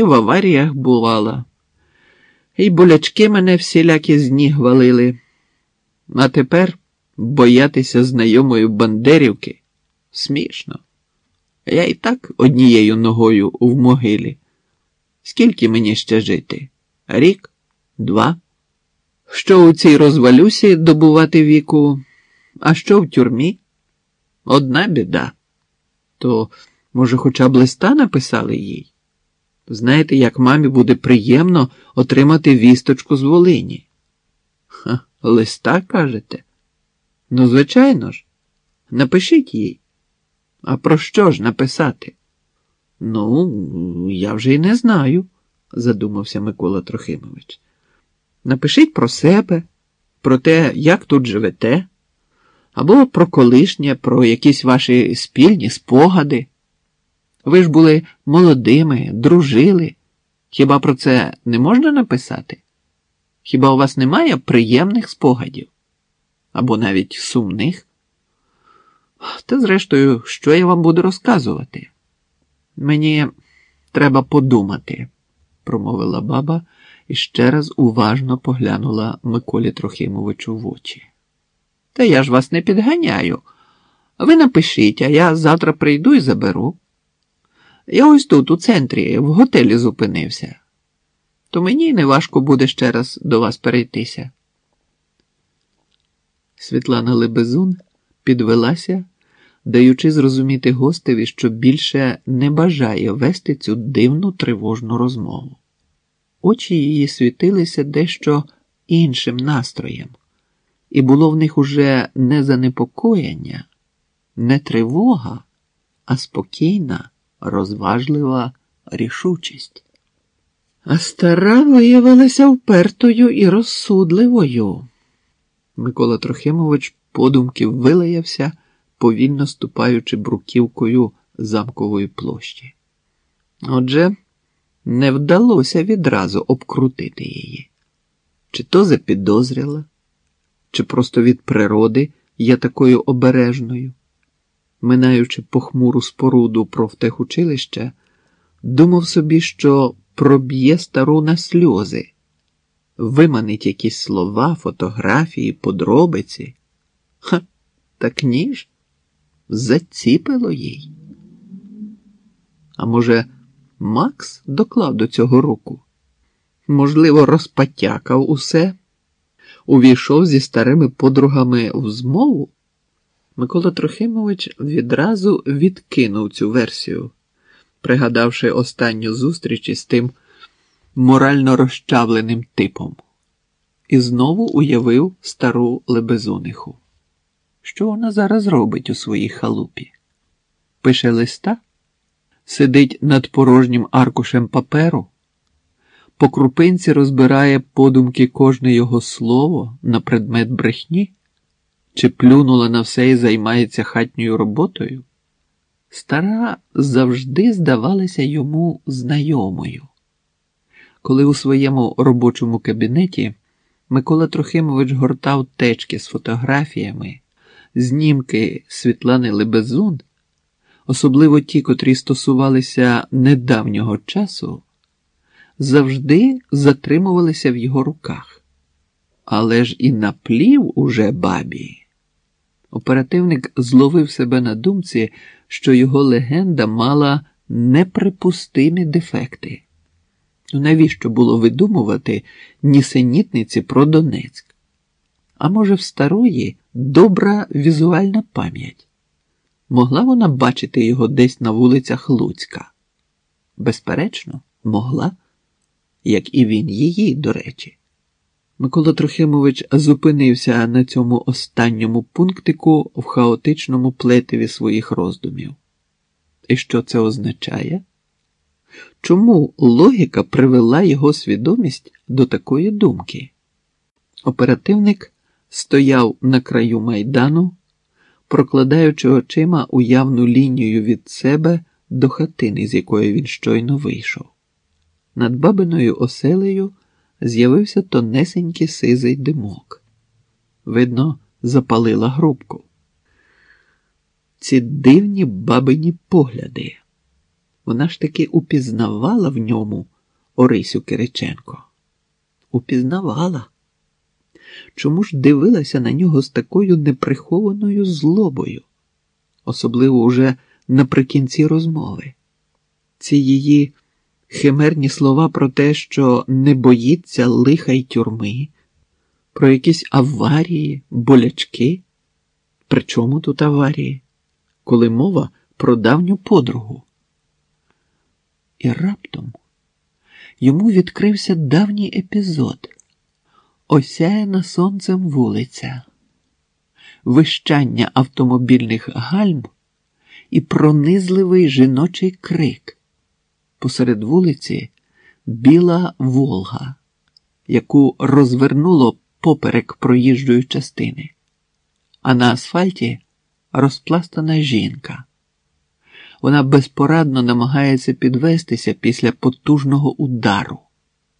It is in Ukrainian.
і в аваріях бувала, і болячки мене всілякі з ніг валили. А тепер боятися знайомої Бандерівки смішно. Я і так однією ногою в могилі. Скільки мені ще жити? Рік? Два? Що у цій розвалюсі добувати віку, а що в тюрмі? Одна біда. То, може, хоча б листа написали їй? Знаєте, як мамі буде приємно отримати вісточку з Волині? Ха, листа кажете? Ну, звичайно ж, напишіть їй. А про що ж написати? Ну, я вже й не знаю, задумався Микола Трохимович. Напишіть про себе, про те, як тут живете, або про колишнє, про якісь ваші спільні спогади. Ви ж були молодими, дружили. Хіба про це не можна написати? Хіба у вас немає приємних спогадів? Або навіть сумних? Та, зрештою, що я вам буду розказувати? Мені треба подумати, промовила баба і ще раз уважно поглянула Миколі Трохимовичу в очі. Та я ж вас не підганяю. Ви напишіть, а я завтра прийду і заберу. Я ось тут, у центрі, в готелі зупинився, то мені не важко буде ще раз до вас перейтися. Світлана Лебезун підвелася, даючи зрозуміти гостеві, що більше не бажає вести цю дивну тривожну розмову. Очі її світилися дещо іншим настроєм, і було в них уже не занепокоєння, не тривога, а спокійна, розважлива рішучість. А стара виявилася впертою і розсудливою. Микола Трохимович подумки вилаявся, повільно ступаючи бруківкою замкової площі. Отже, не вдалося відразу обкрутити її. Чи то запідозрила, чи просто від природи є такою обережною. Минаючи похмуру споруду профтехучилища, думав собі, що проб'є стару на сльози, виманить якісь слова, фотографії, подробиці. Ха, так ніж заціпило їй. А може, Макс доклав до цього руку? Можливо, розпатякав усе, увійшов зі старими подругами в змову? Микола Трохимович відразу відкинув цю версію, пригадавши останню зустріч із тим морально розчавленим типом, і знову уявив стару лебезуниху. Що вона зараз робить у своїй халупі? Пише листа, сидить над порожнім аркушем паперу, по крупинці розбирає подумки кожне його слово на предмет брехні, чи плюнула на все і займається хатньою роботою? Стара завжди здавалася йому знайомою. Коли у своєму робочому кабінеті Микола Трохимович гортав течки з фотографіями, знімки Світлани Лебезун, особливо ті, котрі стосувалися недавнього часу, завжди затримувалися в його руках. Але ж і наплів уже бабі. Оперативник зловив себе на думці, що його легенда мала неприпустимі дефекти. Ну навіщо було видумувати нісенітниці про Донецьк? А може, в старої добра візуальна пам'ять? Могла вона бачити його десь на вулицях Луцька? Безперечно, могла, як і він її, до речі. Микола Трохимович зупинився на цьому останньому пунктику в хаотичному плетиві своїх роздумів. І що це означає? Чому логіка привела його свідомість до такої думки? Оперативник стояв на краю майдану, прокладаючи очима уявну лінію від себе до хатини, з якої він щойно вийшов. Над бабиною оселею з'явився тонесенький сизий димок. Видно, запалила грубку. Ці дивні бабині погляди. Вона ж таки упізнавала в ньому Орисю Кириченко. Упізнавала. Чому ж дивилася на нього з такою неприхованою злобою, особливо уже наприкінці розмови? Ці її химерні слова про те, що не боїться лиха й тюрми, про якісь аварії, болячки. При чому тут аварії, коли мова про давню подругу? І раптом йому відкрився давній епізод осяяна сонцем вулиця, вищання автомобільних гальм і пронизливий жіночий крик. Посеред вулиці біла Волга, яку розвернуло поперек проїжджої частини, а на асфальті розпластана жінка. Вона безпорадно намагається підвестися після потужного удару.